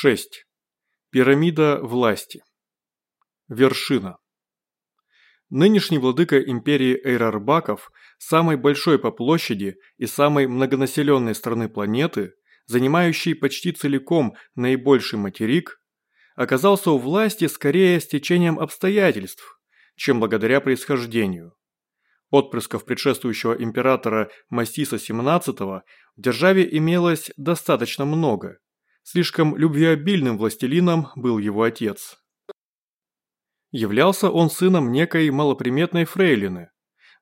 6. Пирамида власти. Вершина. Нынешний владыка империи Эйрарбаков, самой большой по площади и самой многонаселенной страны планеты, занимающий почти целиком наибольший материк, оказался у власти скорее с течением обстоятельств, чем благодаря происхождению. Отпрысков предшествующего императора Массиса XVII в державе имелось достаточно много – Слишком любвеобильным властелином был его отец. Являлся он сыном некой малоприметной фрейлины.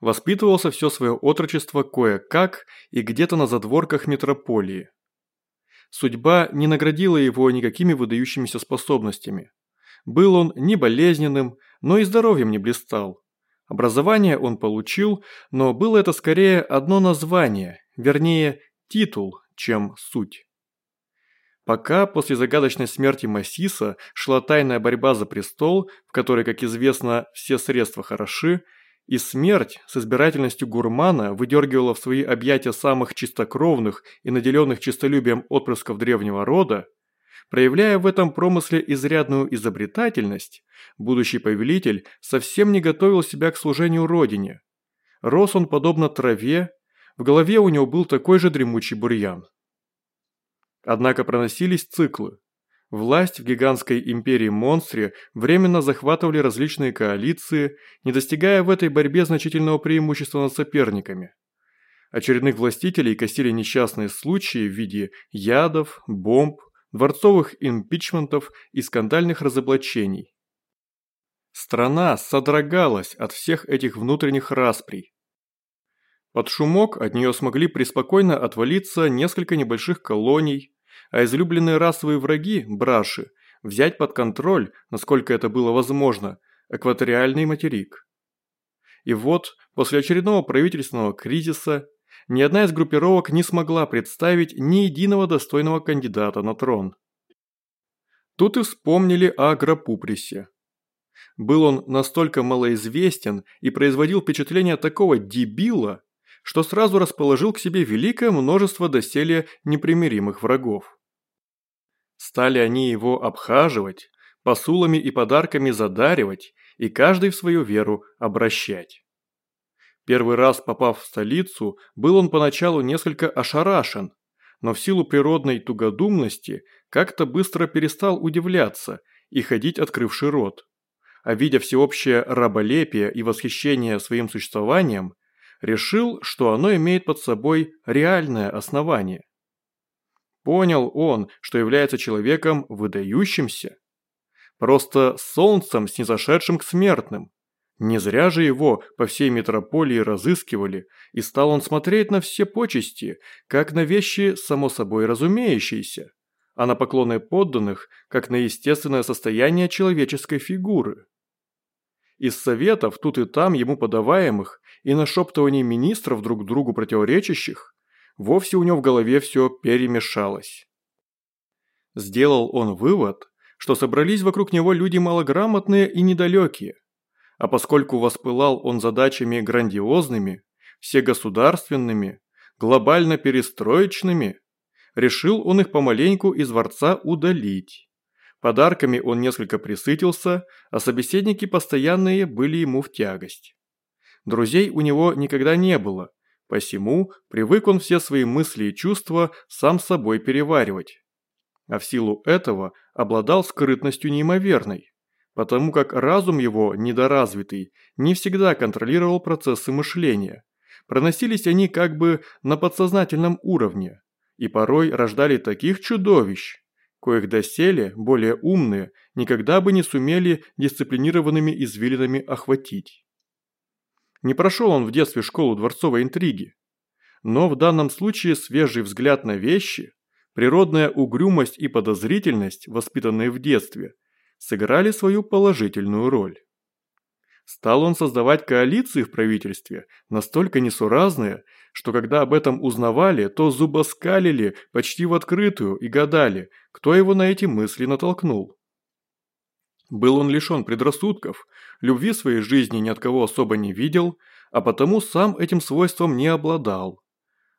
Воспитывался все свое отрочество кое-как и где-то на задворках метрополии. Судьба не наградила его никакими выдающимися способностями. Был он не болезненным, но и здоровьем не блистал. Образование он получил, но было это скорее одно название, вернее, титул, чем суть. Пока после загадочной смерти Массиса шла тайная борьба за престол, в которой, как известно, все средства хороши, и смерть с избирательностью гурмана выдергивала в свои объятия самых чистокровных и наделенных честолюбием отпрысков древнего рода, проявляя в этом промысле изрядную изобретательность, будущий повелитель совсем не готовил себя к служению родине. Рос он подобно траве, в голове у него был такой же дремучий бурьян. Однако проносились циклы. Власть в гигантской империи-монстре временно захватывали различные коалиции, не достигая в этой борьбе значительного преимущества над соперниками. Очередных властителей косили несчастные случаи в виде ядов, бомб, дворцовых импичментов и скандальных разоблачений. Страна содрогалась от всех этих внутренних расприй. Под шумок от нее смогли преспокойно отвалиться несколько небольших колоний, а излюбленные расовые враги, браши, взять под контроль, насколько это было возможно, экваториальный материк. И вот, после очередного правительственного кризиса, ни одна из группировок не смогла представить ни единого достойного кандидата на трон. Тут и вспомнили о Агропуприсе. Был он настолько малоизвестен и производил впечатление такого дебила, что сразу расположил к себе великое множество доселе непримиримых врагов. Стали они его обхаживать, посулами и подарками задаривать и каждый в свою веру обращать. Первый раз попав в столицу, был он поначалу несколько ошарашен, но в силу природной тугодумности как-то быстро перестал удивляться и ходить открывший рот. А видя всеобщее раболепие и восхищение своим существованием, решил, что оно имеет под собой реальное основание. Понял он, что является человеком выдающимся. Просто солнцем, снизошедшим к смертным. Не зря же его по всей метрополии разыскивали, и стал он смотреть на все почести, как на вещи само собой разумеющиеся, а на поклоны подданных, как на естественное состояние человеческой фигуры. Из советов тут и там ему подаваемых и нашептываний министров друг другу противоречащих вовсе у него в голове все перемешалось. Сделал он вывод, что собрались вокруг него люди малограмотные и недалекие, а поскольку воспылал он задачами грандиозными, всегосударственными, глобально перестроечными, решил он их помаленьку из дворца удалить. Подарками он несколько присытился, а собеседники постоянные были ему в тягость. Друзей у него никогда не было, Посему привык он все свои мысли и чувства сам собой переваривать. А в силу этого обладал скрытностью неимоверной, потому как разум его, недоразвитый, не всегда контролировал процессы мышления. Проносились они как бы на подсознательном уровне, и порой рождали таких чудовищ, коих доселе, более умные, никогда бы не сумели дисциплинированными извилинами охватить. Не прошел он в детстве школу дворцовой интриги. Но в данном случае свежий взгляд на вещи, природная угрюмость и подозрительность, воспитанные в детстве, сыграли свою положительную роль. Стал он создавать коалиции в правительстве, настолько несуразные, что когда об этом узнавали, то зубоскалили почти в открытую и гадали, кто его на эти мысли натолкнул. Был он лишен предрассудков, любви своей жизни ни от кого особо не видел, а потому сам этим свойством не обладал.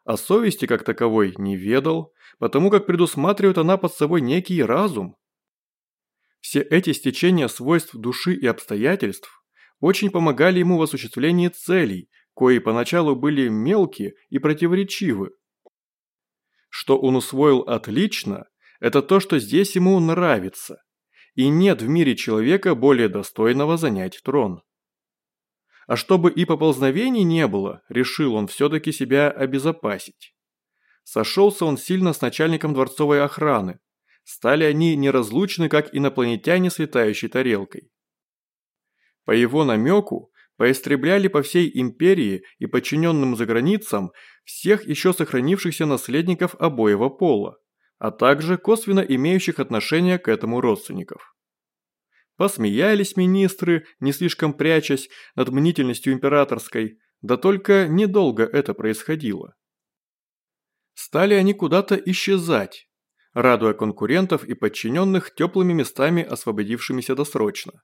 а совести как таковой не ведал, потому как предусматривает она под собой некий разум. Все эти стечения свойств души и обстоятельств очень помогали ему в осуществлении целей, кои поначалу были мелкие и противоречивы. Что он усвоил отлично, это то, что здесь ему нравится, и нет в мире человека более достойного занять трон. А чтобы и поползновений не было, решил он все-таки себя обезопасить. Сошелся он сильно с начальником дворцовой охраны. Стали они неразлучны, как инопланетяне с летающей тарелкой. По его намеку, поистребляли по всей империи и подчиненным за границам всех еще сохранившихся наследников обоего пола, а также косвенно имеющих отношение к этому родственников. Посмеялись министры, не слишком прячась над мнительностью императорской, да только недолго это происходило. Стали они куда-то исчезать, радуя конкурентов и подчиненных теплыми местами, освободившимися досрочно.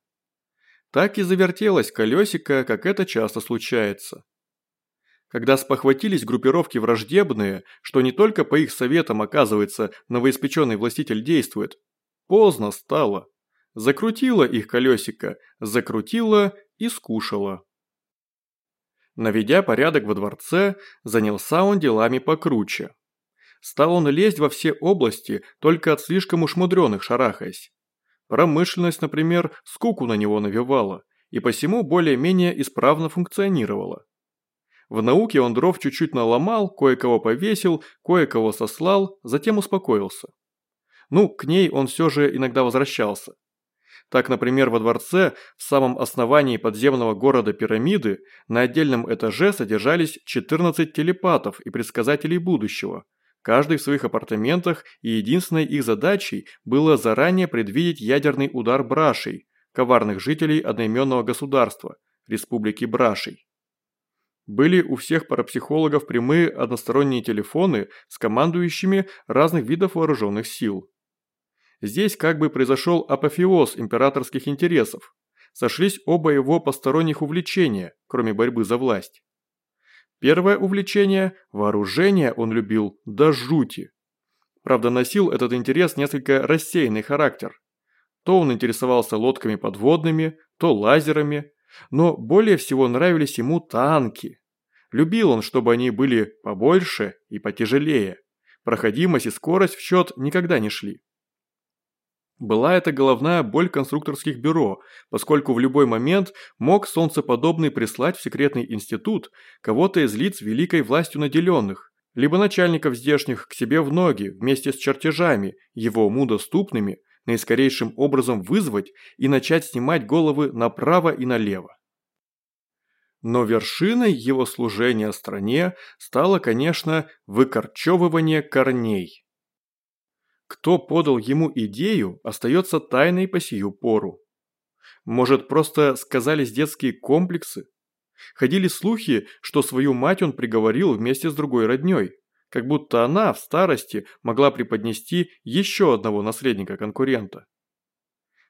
Так и завертелось колесико, как это часто случается. Когда спохватились группировки враждебные, что не только по их советам, оказывается, новоиспеченный властитель действует, поздно стало. Закрутило их колесико, закрутило и скушало. Наведя порядок во дворце, занялся он делами покруче. Стал он лезть во все области, только от слишком уж мудреных шарахаясь. Промышленность, например, скуку на него навевала, и посему более-менее исправно функционировала. В науке он дров чуть-чуть наломал, кое-кого повесил, кое-кого сослал, затем успокоился. Ну, к ней он все же иногда возвращался. Так, например, во дворце, в самом основании подземного города пирамиды, на отдельном этаже содержались 14 телепатов и предсказателей будущего. Каждый в своих апартаментах, и единственной их задачей было заранее предвидеть ядерный удар брашей, коварных жителей одноименного государства, республики Брашей. Были у всех парапсихологов прямые односторонние телефоны с командующими разных видов вооруженных сил. Здесь как бы произошел апофеоз императорских интересов. Сошлись оба его посторонних увлечения, кроме борьбы за власть. Первое увлечение – вооружение он любил до жути. Правда, носил этот интерес несколько рассеянный характер. То он интересовался лодками подводными, то лазерами, но более всего нравились ему танки. Любил он, чтобы они были побольше и потяжелее. Проходимость и скорость в счет никогда не шли. Была это головная боль конструкторских бюро, поскольку в любой момент мог солнцеподобный прислать в секретный институт кого-то из лиц великой властью наделенных, либо начальников здешних к себе в ноги вместе с чертежами, его ему доступными, наискорейшим образом вызвать и начать снимать головы направо и налево. Но вершиной его служения стране стало, конечно, выкорчевывание корней. Кто подал ему идею, остается тайной по сию пору. Может, просто сказались детские комплексы? Ходили слухи, что свою мать он приговорил вместе с другой родней, как будто она в старости могла преподнести еще одного наследника-конкурента.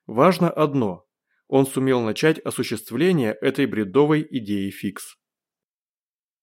Важно одно – он сумел начать осуществление этой бредовой идеи фикс.